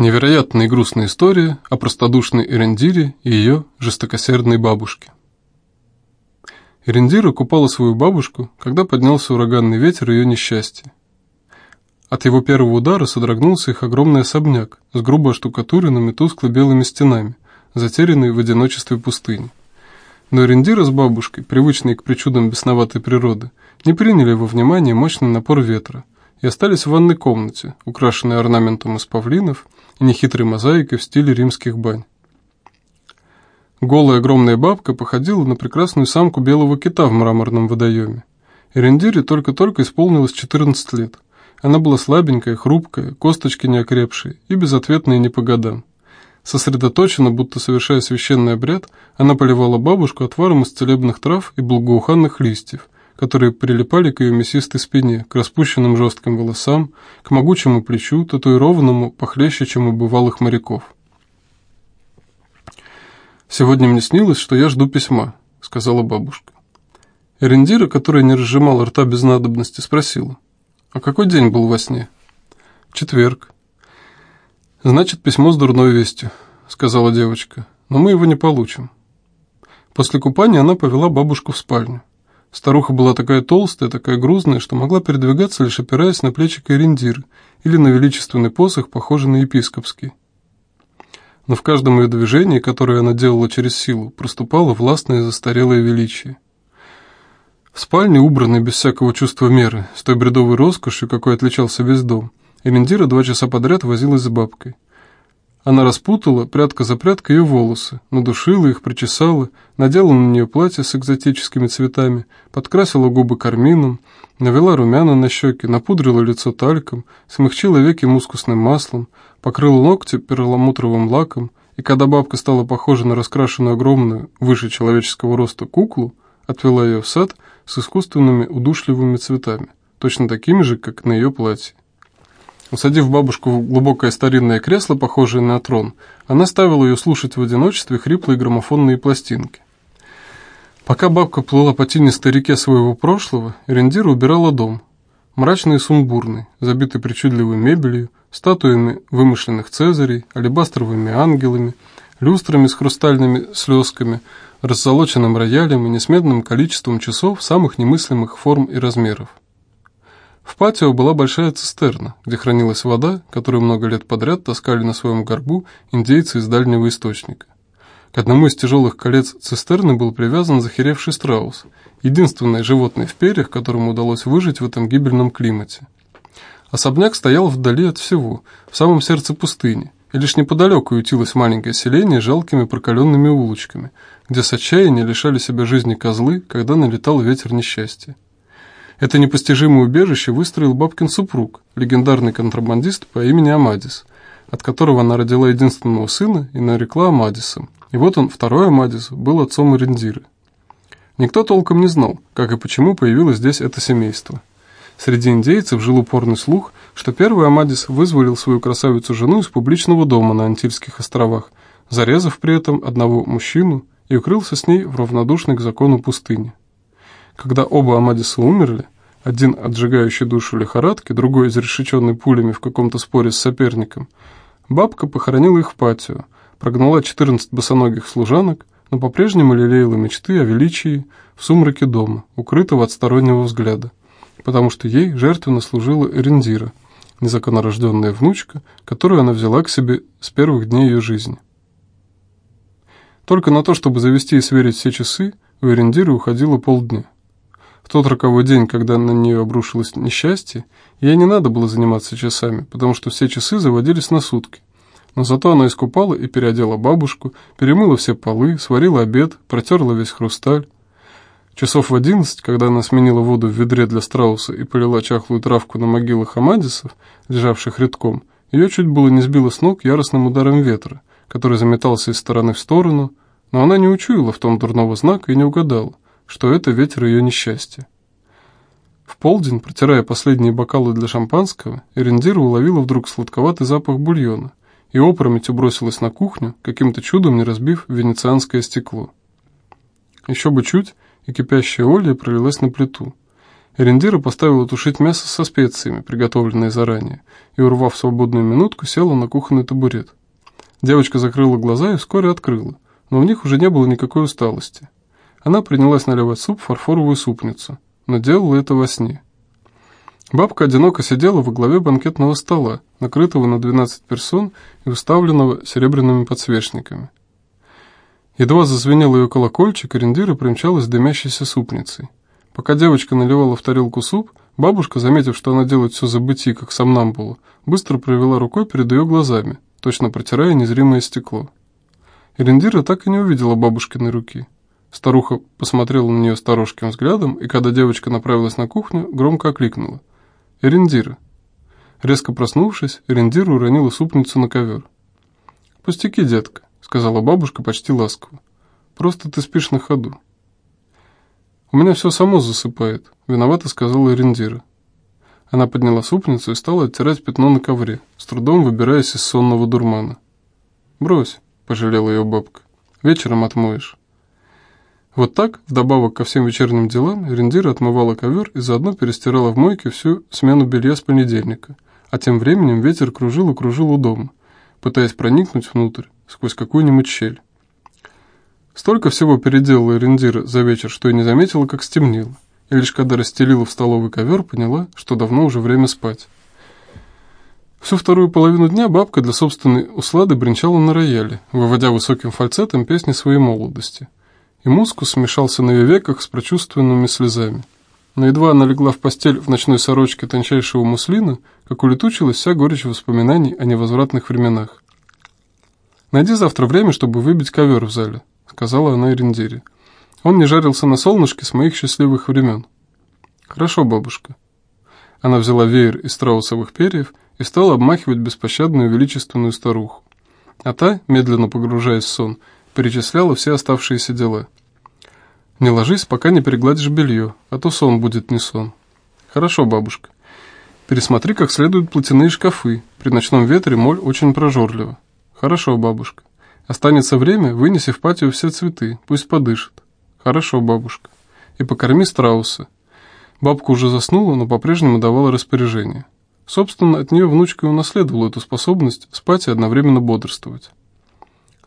Невероятная и грустная история о простодушной Эрендире и ее жестокосердной бабушке. Эрендира купала свою бабушку, когда поднялся ураганный ветер ее несчастья. От его первого удара содрогнулся их огромный особняк с грубо оштукатуренными тускло-белыми стенами, затерянный в одиночестве пустыни. Но Эрендира с бабушкой, привычные к причудам бесноватой природы, не приняли во внимание мощный напор ветра и остались в ванной комнате, украшенной орнаментом из павлинов нехитрой мозаикой в стиле римских бань. Голая огромная бабка походила на прекрасную самку белого кита в мраморном водоеме. Эрендире только-только исполнилось 14 лет. Она была слабенькая, хрупкая, косточки неокрепшие и безответная не по годам. Сосредоточенно, будто совершая священный обряд, она поливала бабушку отваром из целебных трав и благоуханных листьев, которые прилипали к ее мясистой спине, к распущенным жестким волосам, к могучему плечу, татуированному похлеще, чем у бывалых моряков. «Сегодня мне снилось, что я жду письма», — сказала бабушка. Эрендира, которая не разжимала рта без надобности, спросила, «А какой день был во сне?» «Четверг». «Значит, письмо с дурной вестью», — сказала девочка, «но мы его не получим». После купания она повела бабушку в спальню. Старуха была такая толстая, такая грузная, что могла передвигаться, лишь опираясь на плечи Кайриндиры или на величественный посох, похожий на епископский. Но в каждом ее движении, которое она делала через силу, проступало властное застарелое величие. В спальне, убранной без всякого чувства меры, с той бредовой роскошью, какой отличался весь дом, Элендира два часа подряд возилась с бабкой. Она распутала, прядка за прядкой, ее волосы, надушила их, причесала, надела на нее платье с экзотическими цветами, подкрасила губы кармином, навела румяна на щеки, напудрила лицо тальком, смягчила веки мускусным маслом, покрыла ногти перламутровым лаком, и когда бабка стала похожа на раскрашенную огромную, выше человеческого роста куклу, отвела ее в сад с искусственными удушливыми цветами, точно такими же, как на ее платье. Усадив бабушку в глубокое старинное кресло, похожее на трон, она ставила ее слушать в одиночестве хриплые граммофонные пластинки. Пока бабка плыла по тинистой реке своего прошлого, Рендира убирала дом. Мрачный и сумбурный, забитый причудливой мебелью, статуями вымышленных цезарей, алебастровыми ангелами, люстрами с хрустальными слезками, раззолоченным роялем и несметным количеством часов самых немыслимых форм и размеров. В патио была большая цистерна, где хранилась вода, которую много лет подряд таскали на своем горбу индейцы из дальнего источника. К одному из тяжелых колец цистерны был привязан захеревший страус, единственное животное в перьях, которому удалось выжить в этом гибельном климате. Особняк стоял вдали от всего, в самом сердце пустыни, и лишь неподалеку ютилось маленькое селение жалкими прокаленными улочками, где с отчаяния лишали себя жизни козлы, когда налетал ветер несчастья. Это непостижимое убежище выстроил бабкин супруг, легендарный контрабандист по имени Амадис, от которого она родила единственного сына и нарекла Амадисом. И вот он, второй Амадис, был отцом Ирендиры. Никто толком не знал, как и почему появилось здесь это семейство. Среди индейцев жил упорный слух, что первый Амадис вызволил свою красавицу-жену из публичного дома на Антильских островах, зарезав при этом одного мужчину и укрылся с ней в равнодушной к закону пустыне. Когда оба Амадиса умерли, один отжигающий душу лихорадки, другой изрешеченный пулями в каком-то споре с соперником, бабка похоронила их в патио, прогнала 14 босоногих служанок, но по-прежнему лелеяла мечты о величии в сумраке дома, укрытого от стороннего взгляда, потому что ей жертвенно служила Эрендира, незаконнорожденная внучка, которую она взяла к себе с первых дней ее жизни. Только на то, чтобы завести и сверить все часы, у Эрендиры уходило полдня тот роковой день, когда на нее обрушилось несчастье, ей не надо было заниматься часами, потому что все часы заводились на сутки. Но зато она искупала и переодела бабушку, перемыла все полы, сварила обед, протерла весь хрусталь. Часов в одиннадцать, когда она сменила воду в ведре для страуса и полила чахлую травку на могилах амадисов, лежавших редком, ее чуть было не сбило с ног яростным ударом ветра, который заметался из стороны в сторону, но она не учуяла в том дурного знака и не угадала что это ветер ее несчастья. В полдень, протирая последние бокалы для шампанского, Эрендира уловила вдруг сладковатый запах бульона и опрометью бросилась на кухню, каким-то чудом не разбив венецианское стекло. Еще бы чуть, и кипящая олия пролилась на плиту. Эрендира поставила тушить мясо со специями, приготовленные заранее, и, урвав свободную минутку, села на кухонный табурет. Девочка закрыла глаза и вскоре открыла, но в них уже не было никакой усталости. Она принялась наливать суп в фарфоровую супницу, но делала это во сне. Бабка одиноко сидела во главе банкетного стола, накрытого на 12 персон и уставленного серебряными подсвечниками. Едва зазвенел ее колокольчик, Рендира примчалась дымящейся супницей. Пока девочка наливала в тарелку суп, бабушка, заметив, что она делает все забыти, как сомнамбула, быстро провела рукой перед ее глазами, точно протирая незримое стекло. Рендира так и не увидела бабушкиной руки. Старуха посмотрела на нее сторожким взглядом, и когда девочка направилась на кухню, громко окликнула. «Эрендира!» Резко проснувшись, Эрендира уронила супницу на ковер. «Пустяки, детка», — сказала бабушка почти ласково. «Просто ты спишь на ходу». «У меня все само засыпает», — виновато сказала Эрендира. Она подняла супницу и стала оттирать пятно на ковре, с трудом выбираясь из сонного дурмана. «Брось», — пожалела ее бабка, — «вечером отмоешь». Вот так, вдобавок ко всем вечерним делам, Рендира отмывала ковер и заодно перестирала в мойке всю смену белья с понедельника, а тем временем ветер кружил и кружил у дома, пытаясь проникнуть внутрь, сквозь какую-нибудь щель. Столько всего переделала Рендира за вечер, что и не заметила, как стемнело, и лишь когда расстелила в столовый ковер, поняла, что давно уже время спать. Всю вторую половину дня бабка для собственной услады бренчала на рояле, выводя высоким фальцетом песни своей молодости – и мускус смешался на ее веках с прочувственными слезами. Но едва она легла в постель в ночной сорочке тончайшего муслина, как улетучилась вся горечь воспоминаний о невозвратных временах. «Найди завтра время, чтобы выбить ковер в зале», — сказала она Эрендире. «Он не жарился на солнышке с моих счастливых времен». «Хорошо, бабушка». Она взяла веер из страусовых перьев и стала обмахивать беспощадную величественную старуху. А та, медленно погружаясь в сон, перечисляла все оставшиеся дела. «Не ложись, пока не перегладишь белье, а то сон будет не сон». «Хорошо, бабушка. Пересмотри как следует платяные шкафы. При ночном ветре моль очень прожорлива». «Хорошо, бабушка. Останется время, вынеси в патио все цветы, пусть подышит». «Хорошо, бабушка. И покорми страуса». Бабка уже заснула, но по-прежнему давала распоряжение. Собственно, от нее внучка и унаследовала эту способность спать и одновременно бодрствовать.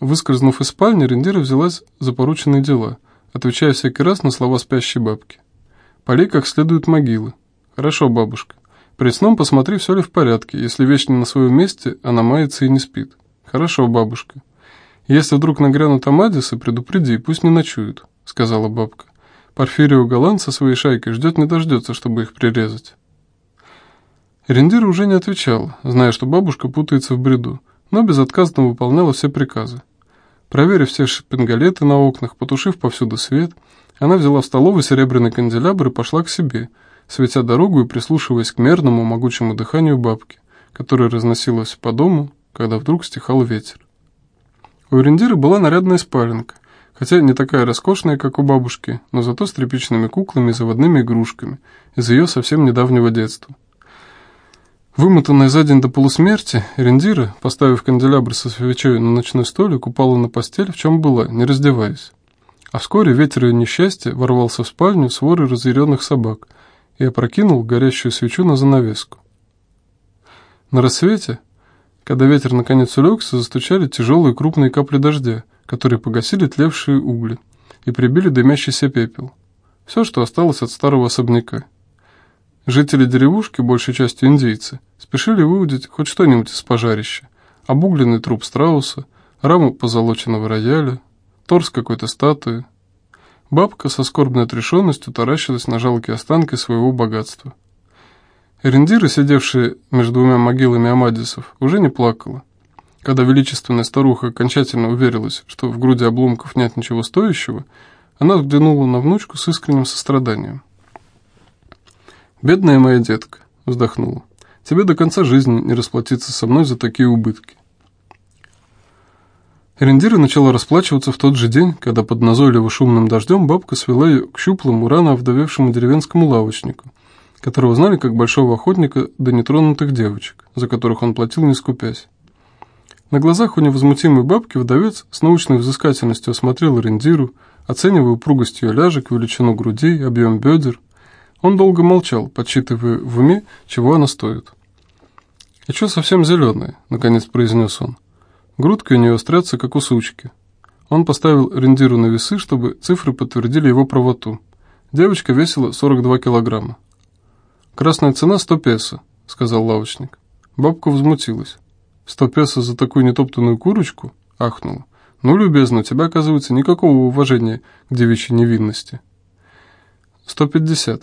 Выскользнув из спальни, Рендира взялась за порученные дела, отвечая всякий раз на слова спящей бабки. «Полей как следует могилы». «Хорошо, бабушка. При сном посмотри, все ли в порядке. Если вещь не на своем месте, она мается и не спит». «Хорошо, бабушка. Если вдруг нагрянут Амадисы, предупреди, пусть не ночуют», — сказала бабка. Порфирио Галан со своей шайкой ждет не дождется, чтобы их прирезать. Рендира уже не отвечала, зная, что бабушка путается в бреду но безотказно выполняла все приказы. Проверив все шпингалеты на окнах, потушив повсюду свет, она взяла в столовой серебряный канделябр и пошла к себе, светя дорогу и прислушиваясь к мерному могучему дыханию бабки, которая разносилась по дому, когда вдруг стихал ветер. У Эрендиры была нарядная спаленка, хотя не такая роскошная, как у бабушки, но зато с тряпичными куклами и заводными игрушками из ее совсем недавнего детства. Вымотанная за день до полусмерти, Рендира, поставив канделябр со свечой на ночной столик, упала на постель, в чем была, не раздеваясь. А вскоре ветер ее несчастья ворвался в спальню с ворой разъяренных собак и опрокинул горящую свечу на занавеску. На рассвете, когда ветер наконец улегся, застучали тяжелые крупные капли дождя, которые погасили тлевшие угли и прибили дымящийся пепел. Все, что осталось от старого особняка. Жители деревушки, большей частью индейцы, спешили выудить хоть что-нибудь из пожарища. Обугленный труп страуса, раму позолоченного рояля, торс какой-то статуи. Бабка со скорбной отрешенностью таращилась на жалкие останки своего богатства. Эрендира, сидевшая между двумя могилами Амадисов, уже не плакала. Когда величественная старуха окончательно уверилась, что в груди обломков нет ничего стоящего, она взглянула на внучку с искренним состраданием. «Бедная моя детка», — вздохнула, — «тебе до конца жизни не расплатиться со мной за такие убытки». Эрендира начала расплачиваться в тот же день, когда под назойливо шумным дождем бабка свела ее к щуплому, рано овдовевшему деревенскому лавочнику, которого знали как большого охотника до нетронутых девочек, за которых он платил не скупясь. На глазах у невозмутимой бабки вдовец с научной взыскательностью осмотрел Эрендиру, оценивая упругость ее ляжек, величину грудей, объем бедер, Он долго молчал, подсчитывая в уме, чего она стоит. «И что совсем зеленая?» — наконец произнес он. Грудки у нее острятся, как у сучки. Он поставил рендиру на весы, чтобы цифры подтвердили его правоту. Девочка весила 42 килограмма. «Красная цена 100 песо», — сказал лавочник. Бабка возмутилась. «Сто песо за такую нетоптанную курочку?» — ахнула. «Ну, любезно, у тебя, оказывается, никакого уважения к девичьей невинности». «Сто пятьдесят».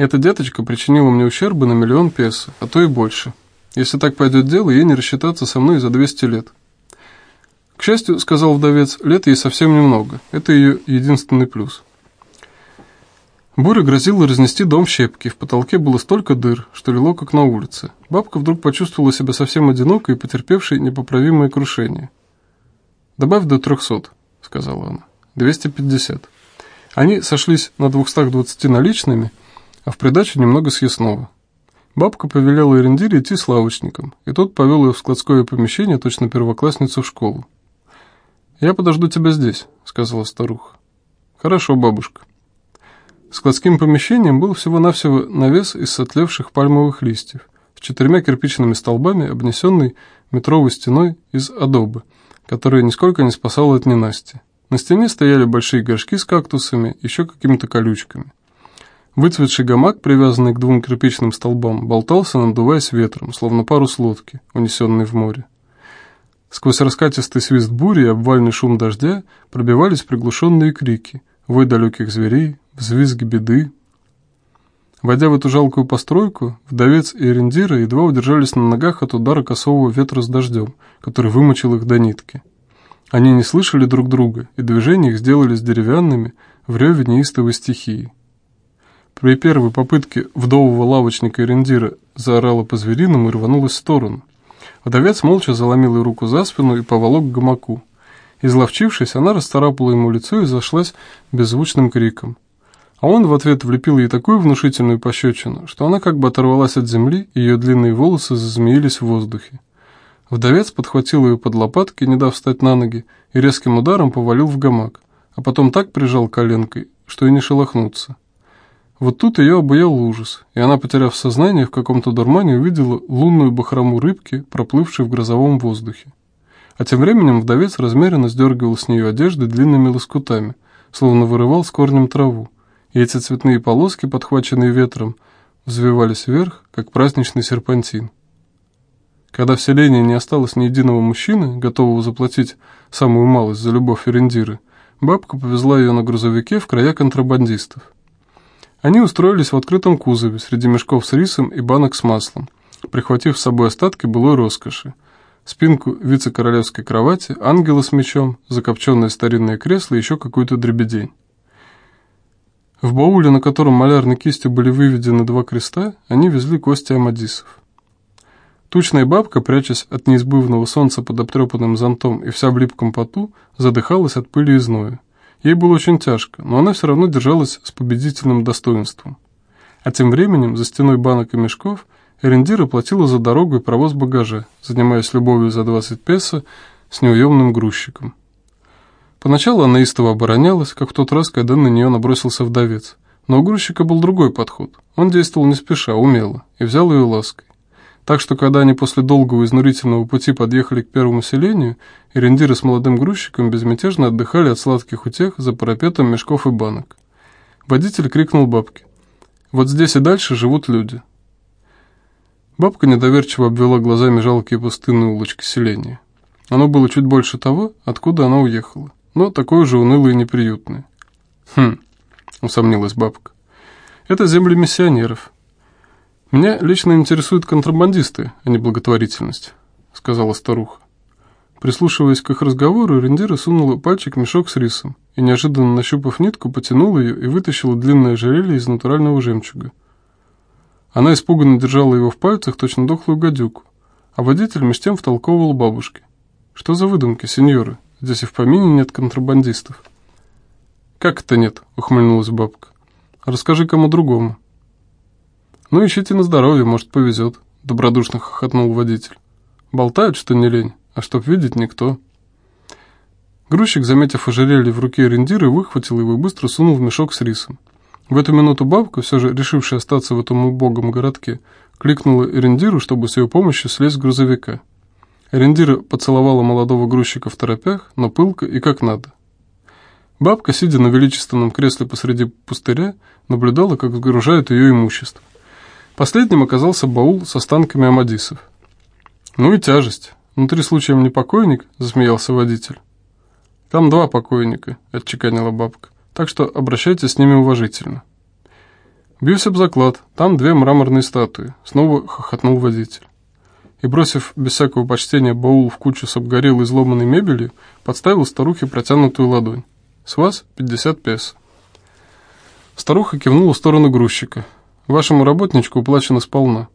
Эта деточка причинила мне ущерба на миллион песо, а то и больше. Если так пойдет дело, ей не рассчитаться со мной за 200 лет. К счастью, сказал вдовец, лет ей совсем немного. Это ее единственный плюс. Буря грозила разнести дом щепки, в потолке было столько дыр, что лило как на улице. Бабка вдруг почувствовала себя совсем одинокой и потерпевшей непоправимое крушение. «Добавь до трехсот», — сказала она. «Двести пятьдесят». Они сошлись на двухстах двадцати наличными, а в придачу немного съестного. Бабка повелела Эрендире идти с лавочником, и тот повел ее в складское помещение, точно первоклассницу в школу. «Я подожду тебя здесь», — сказала старуха. «Хорошо, бабушка». Складским помещением был всего-навсего навес из сотлевших пальмовых листьев, с четырьмя кирпичными столбами, обнесенный метровой стеной из адобы, которая нисколько не спасала от ненасти. На стене стояли большие горшки с кактусами, еще какими-то колючками. Выцветший гамак, привязанный к двум кирпичным столбам, болтался, надуваясь ветром, словно парус лодки, унесенный в море. Сквозь раскатистый свист бури и обвальный шум дождя пробивались приглушенные крики, вой далеких зверей, взвизги беды. Войдя в эту жалкую постройку, вдовец и Эрендира едва удержались на ногах от удара косого ветра с дождем, который вымочил их до нитки. Они не слышали друг друга, и движения их сделались деревянными в реве неистовой стихии. При первой попытке вдового лавочника Эрендира заорала по-звериному и рванулась в сторону. Вдовец молча заломил ей руку за спину и поволок к гамаку. Изловчившись, она расцарапала ему лицо и зашлась беззвучным криком. А он в ответ влепил ей такую внушительную пощечину, что она как бы оторвалась от земли, и ее длинные волосы зазмеились в воздухе. Вдовец подхватил ее под лопатки, не дав встать на ноги, и резким ударом повалил в гамак, а потом так прижал коленкой, что и не шелохнуться. Вот тут ее обуял ужас, и она, потеряв сознание, в каком-то дурмане увидела лунную бахрому рыбки, проплывшей в грозовом воздухе. А тем временем вдовец размеренно сдергивал с нее одежды длинными лоскутами, словно вырывал с корнем траву, и эти цветные полоски, подхваченные ветром, взвивались вверх, как праздничный серпантин. Когда в селении не осталось ни единого мужчины, готового заплатить самую малость за любовь Эрендиры, бабка повезла ее на грузовике в края контрабандистов. Они устроились в открытом кузове среди мешков с рисом и банок с маслом, прихватив с собой остатки былой роскоши. Спинку вице-королевской кровати, ангела с мечом, закопченное старинное кресло и еще какую-то дребедень. В бауле, на котором малярной кистью были выведены два креста, они везли кости амадисов. Тучная бабка, прячась от неизбывного солнца под обтрепанным зонтом и вся в липком поту, задыхалась от пыли и зноя. Ей было очень тяжко, но она все равно держалась с победительным достоинством. А тем временем, за стеной банок и мешков, Эрендира платила за дорогу и провоз багажа, занимаясь любовью за 20 песо с неуемным грузчиком. Поначалу она истово оборонялась, как в тот раз, когда на нее набросился вдовец. Но у грузчика был другой подход. Он действовал не спеша, умело, и взял ее лаской. Так что, когда они после долгого изнурительного пути подъехали к первому селению, Эрендиры с молодым грузчиком безмятежно отдыхали от сладких утех за парапетом мешков и банок. Водитель крикнул бабке. «Вот здесь и дальше живут люди». Бабка недоверчиво обвела глазами жалкие пустынные улочки селения. Оно было чуть больше того, откуда она уехала, но такое же унылое и неприютное. «Хм», — усомнилась бабка, — «это земли миссионеров». «Меня лично интересуют контрабандисты, а не благотворительность», — сказала старуха. Прислушиваясь к их разговору, Рендира сунула пальчик в мешок с рисом и, неожиданно нащупав нитку, потянула ее и вытащила длинное ожерелье из натурального жемчуга. Она испуганно держала его в пальцах, точно дохлую гадюку, а водитель меж тем втолковывал бабушке. «Что за выдумки, сеньоры? Здесь и в помине нет контрабандистов». «Как это нет?» — ухмыльнулась бабка. «Расскажи кому другому». «Ну, ищите на здоровье, может, повезет», — добродушно хохотнул водитель. «Болтают, что не лень, а чтоб видеть никто». Грузчик, заметив ожерелье в руке рендиры, выхватил его и быстро сунул в мешок с рисом. В эту минуту бабка, все же решившая остаться в этом убогом городке, кликнула Эрендиру, чтобы с ее помощью слезть с грузовика. Эрендира поцеловала молодого грузчика в торопях, но пылко и как надо. Бабка, сидя на величественном кресле посреди пустыря, наблюдала, как сгружают ее имущество. Последним оказался баул с останками амадисов. «Ну и тяжесть. Внутри случаем не покойник?» – засмеялся водитель. «Там два покойника», – отчеканила бабка. «Так что обращайтесь с ними уважительно». «Бьюсь об заклад. Там две мраморные статуи», – снова хохотнул водитель. И, бросив без всякого почтения баул в кучу с обгорелой изломанной мебелью, подставил старухе протянутую ладонь. С вас 50 песо. Старуха кивнула в сторону грузчика. Вашему работничку уплачено сполна.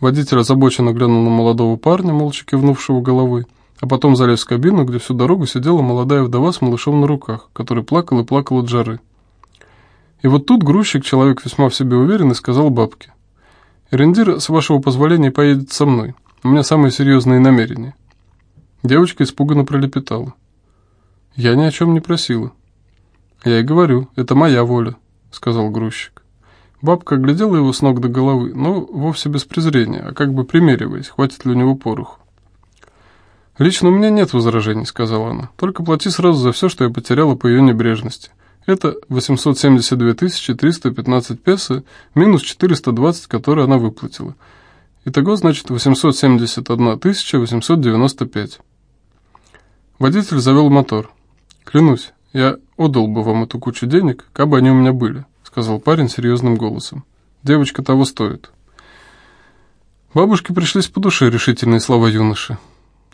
Водитель озабоченно глянул на молодого парня, молча кивнувшего головой, а потом залез в кабину, где всю дорогу сидела молодая вдова с малышом на руках, который плакал и плакал от жары. И вот тут грузчик, человек весьма в себе уверенный, сказал бабке. «Рендир, с вашего позволения, поедет со мной. У меня самые серьезные намерения». Девочка испуганно пролепетала. «Я ни о чем не просила». «Я и говорю, это моя воля», — сказал грузчик. Бабка глядела его с ног до головы, но вовсе без презрения, а как бы примериваясь, хватит ли у него пороху. «Лично у меня нет возражений», — сказала она. «Только плати сразу за все, что я потеряла по ее небрежности. Это 872 315 песо минус 420, которые она выплатила. Итого, значит, 871 895». Водитель завел мотор. «Клянусь, я отдал бы вам эту кучу денег, кабы они у меня были», сказал парень серьезным голосом. «Девочка того стоит». Бабушке пришлись по душе решительные слова юноши.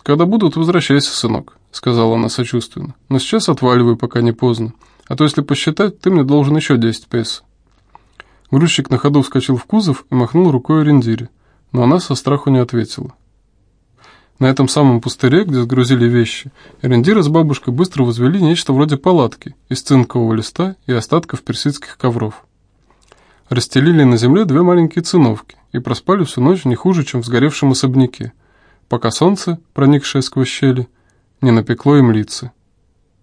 «Когда будут, возвращайся, сынок», — сказала она сочувственно. «Но сейчас отваливай, пока не поздно. А то, если посчитать, ты мне должен еще 10 песо». Грузчик на ходу вскочил в кузов и махнул рукой Рендире, но она со страху не ответила. На этом самом пустыре, где сгрузили вещи, Эрендира с бабушкой быстро возвели нечто вроде палатки из цинкового листа и остатков персидских ковров. Расстелили на земле две маленькие циновки и проспали всю ночь не хуже, чем в сгоревшем особняке, пока солнце, проникшее сквозь щели, не напекло им лица.